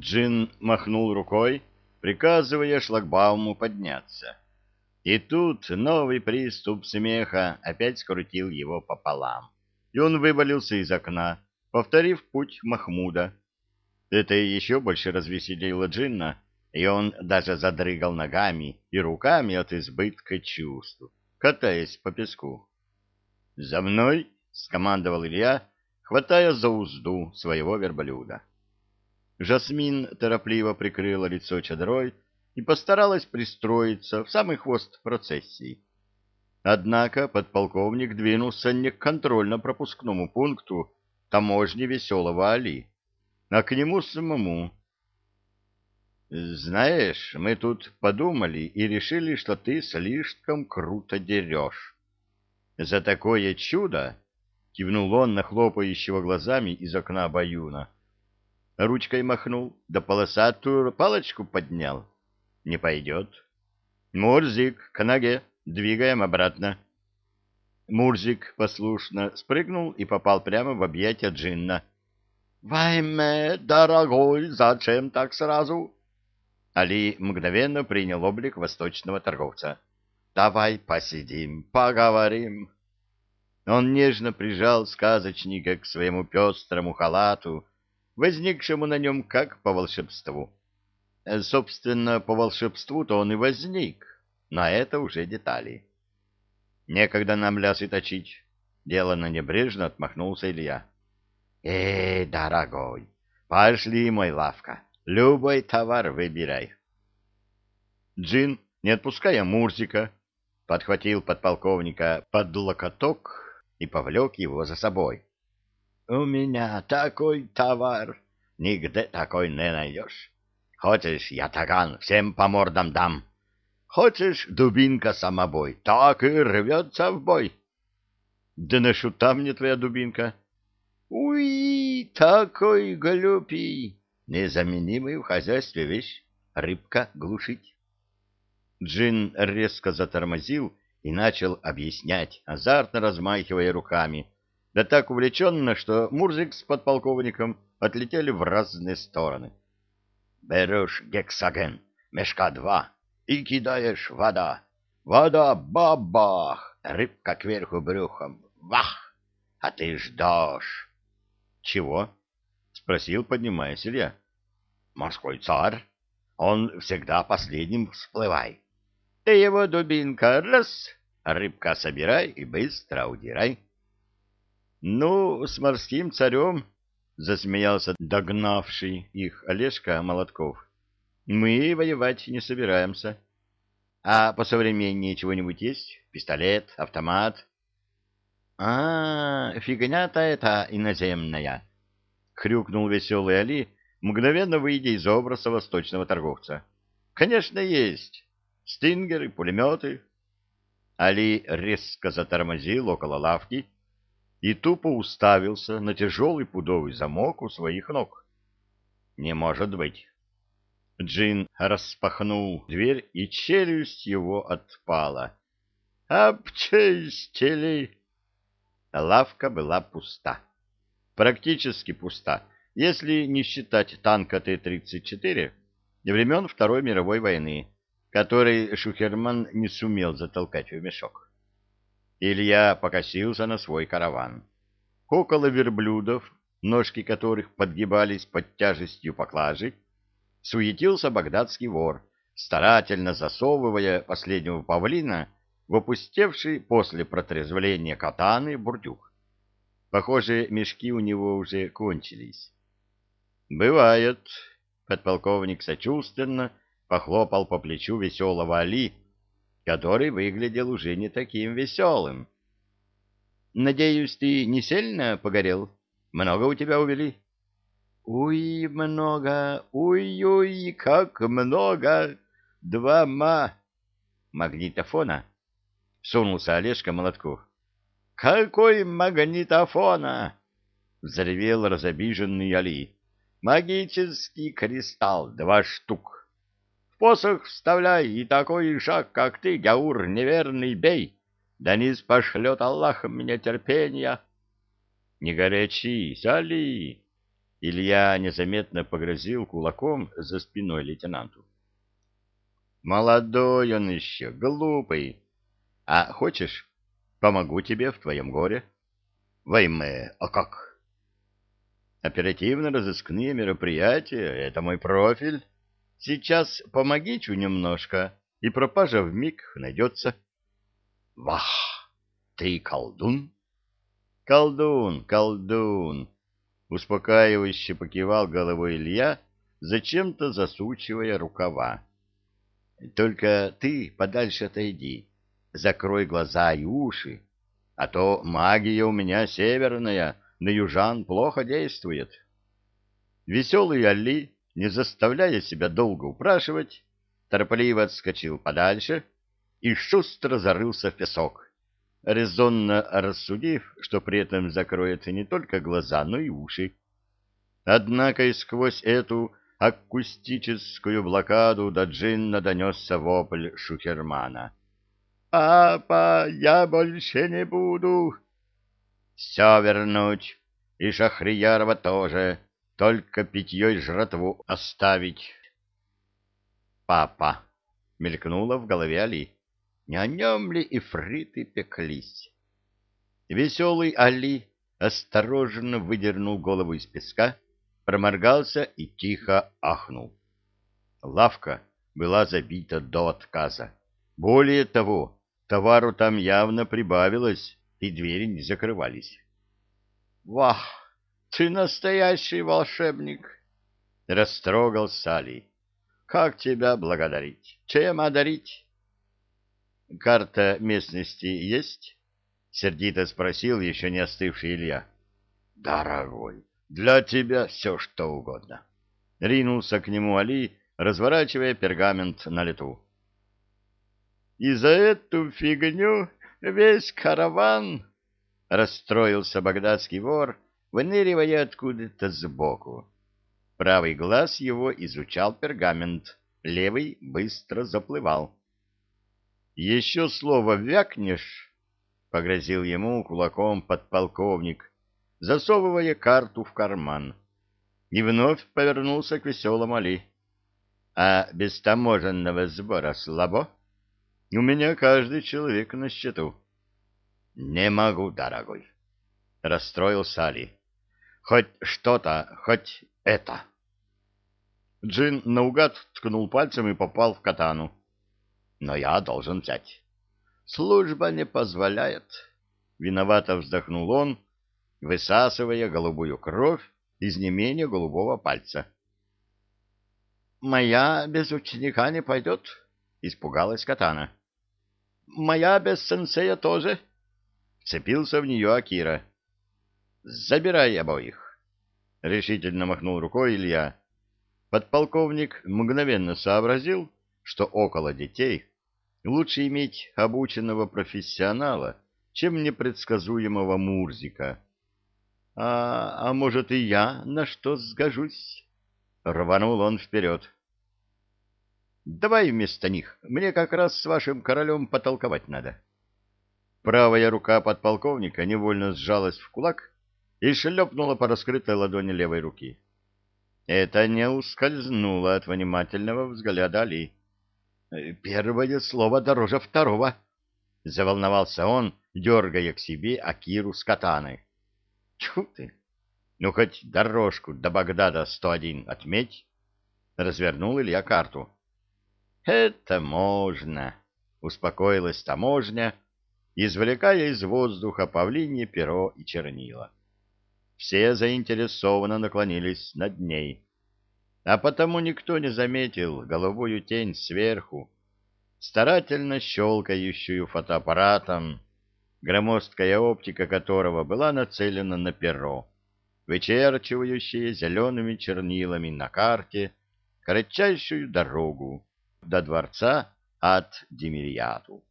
Джин махнул рукой, приказывая шлагбауму подняться. И тут новый приступ смеха опять скрутил его пополам, и он вывалился из окна, повторив путь Махмуда. Это еще больше развеселило Джинна, и он даже задрыгал ногами и руками от избытка чувств, катаясь по песку. «За мной!» — скомандовал Илья, хватая за узду своего верблюда. Жасмин торопливо прикрыла лицо чадрой и постаралась пристроиться в самый хвост процессии. Однако подполковник двинулся не к контрольно-пропускному пункту таможни Веселого Али, а к нему самому. «Знаешь, мы тут подумали и решили, что ты слишком круто дерешь. За такое чудо!» — кивнул он на хлопающего глазами из окна Баюна — Ручкой махнул, да полосатую палочку поднял. Не пойдет. Мурзик, к ноге, двигаем обратно. Мурзик послушно спрыгнул и попал прямо в объятия Джинна. «Вайме, дорогой, зачем так сразу?» Али мгновенно принял облик восточного торговца. «Давай посидим, поговорим». Он нежно прижал сказочника к своему пестрому халату, возникшему на нем как по волшебству. Э, собственно, по волшебству-то он и возник, но это уже детали. Некогда нам лясы точить. Делано небрежно отмахнулся Илья. Эй, дорогой, пошли, мой лавка, любой товар выбирай. Джин, не отпуская Мурзика, подхватил подполковника под локоток и повлек его за собой. У меня такой товар, нигде такой не найдешь. Хочешь, я таган, всем по мордам дам. Хочешь, дубинка самобой, так и рвется в бой. Да на шута мне твоя дубинка. Уй, такой глупий, незаменимый в хозяйстве вещь, рыбка глушить. Джин резко затормозил и начал объяснять, азартно размахивая руками — да так увлеченно, что Мурзик с подполковником отлетели в разные стороны. «Берешь гексоген, мешка два, и кидаешь вода. Вода бабах, рыбка кверху брюхом, вах, а ты ждешь». «Чего?» — спросил, поднимаясь Илья. «Морской царь. Он всегда последним всплывай. Ты его, дубинка, раз, рыбка собирай и быстро удирай». Ну, с морским царем, — засмеялся догнавший их Олежка Молотков, — мы воевать не собираемся. А по современнее чего-нибудь есть? Пистолет, автомат? А, фигня-то это иноземная, — хрюкнул веселый Али, мгновенно выйдя из образа восточного торговца. Конечно, есть. Стингеры, пулеметы. Али резко затормозил около лавки, и тупо уставился на тяжелый пудовый замок у своих ног. «Не может быть!» Джин распахнул дверь, и челюсть его отпала. «Обчистили!» Лавка была пуста. Практически пуста, если не считать танка Т-34 времен Второй мировой войны, который Шухерман не сумел затолкать в мешок. Илья покосился на свой караван. Около верблюдов, ножки которых подгибались под тяжестью поклажи, суетился багдадский вор, старательно засовывая последнего павлина в опустевший после протрезвления катаны бурдюк. Похоже, мешки у него уже кончились. «Бывает», — подполковник сочувственно похлопал по плечу веселого Али, который выглядел уже не таким веселым. — Надеюсь, ты не сильно погорел? Много у тебя увели? — Уй, много, уй-уй, как много! Два ма... Магнитофона? — сунулся Олежка Молотков. — Какой магнитофона? — взревел разобиженный Али. — Магический кристалл, два штук посох вставляй, и такой шаг, как ты, Гаур, неверный, бей. Да не спошлет Аллах меня терпения. Не горячись, Али. Илья незаметно погрозил кулаком за спиной лейтенанту. Молодой он еще, глупый. А хочешь, помогу тебе в твоем горе? Войме, а как? Оперативно-розыскные мероприятия — это мой профиль. Сейчас помоги чу немножко, и пропажа в миг найдется. Вах! Ты колдун? Колдун, колдун! Успокаивающе покивал головой Илья, зачем-то засучивая рукава. Только ты подальше отойди, закрой глаза и уши, а то магия у меня северная, на южан плохо действует. Веселый Али, не заставляя себя долго упрашивать, торопливо отскочил подальше и шустро зарылся в песок, резонно рассудив, что при этом закроет не только глаза, но и уши. Однако и сквозь эту акустическую блокаду до джинна донесся вопль Шухермана. «Папа, я больше не буду!» «Все вернуть, и Шахриярова тоже, только питье и жратву оставить». «Папа!» — мелькнуло в голове Али. «Не о нем ли и фриты пеклись?» Веселый Али осторожно выдернул голову из песка, проморгался и тихо ахнул. Лавка была забита до отказа. Более того, товару там явно прибавилось, и двери не закрывались. — Вах, ты настоящий волшебник! — растрогал Сали. — Как тебя благодарить? Чем одарить? — Карта местности есть? — сердито спросил еще не остывший Илья. — Дорогой, для тебя все что угодно. Ринулся к нему Али, разворачивая пергамент на лету. И за эту фигню весь караван, расстроился багдадский вор, выныривая откуда-то сбоку. Правый глаз его изучал пергамент, левый быстро заплывал. Еще слово вякнешь, погрозил ему кулаком подполковник засовывая карту в карман. И вновь повернулся к веселому Али. — А без таможенного сбора слабо? У меня каждый человек на счету. — Не могу, дорогой, — расстроился Али. — Хоть что-то, хоть это. Джин наугад ткнул пальцем и попал в катану. — Но я должен взять. — Служба не позволяет. Виновато вздохнул он, высасывая голубую кровь из не менее голубого пальца. «Моя без ученика не пойдет», — испугалась Катана. «Моя без сенсея тоже», — вцепился в нее Акира. «Забирай обоих», — решительно махнул рукой Илья. Подполковник мгновенно сообразил, что около детей лучше иметь обученного профессионала, чем непредсказуемого Мурзика. А, а может, и я на что сгожусь? Рванул он вперед. Давай вместо них. Мне как раз с вашим королем потолковать надо. Правая рука подполковника невольно сжалась в кулак и шлепнула по раскрытой ладони левой руки. Это не ускользнуло от внимательного взгляда Али. «Первое слово дороже второго», — заволновался он, дергая к себе Акиру с катаной. Тьфу ты! Ну, хоть дорожку до Багдада 101 отметь. Развернул Илья карту. Это можно, успокоилась таможня, извлекая из воздуха павлинье перо и чернила. Все заинтересованно наклонились над ней, а потому никто не заметил голубую тень сверху, старательно щелкающую фотоаппаратом, громоздкая оптика которого была нацелена на перо, вычерчивающее зелеными чернилами на карте кратчайшую дорогу до дворца от Демирьяту.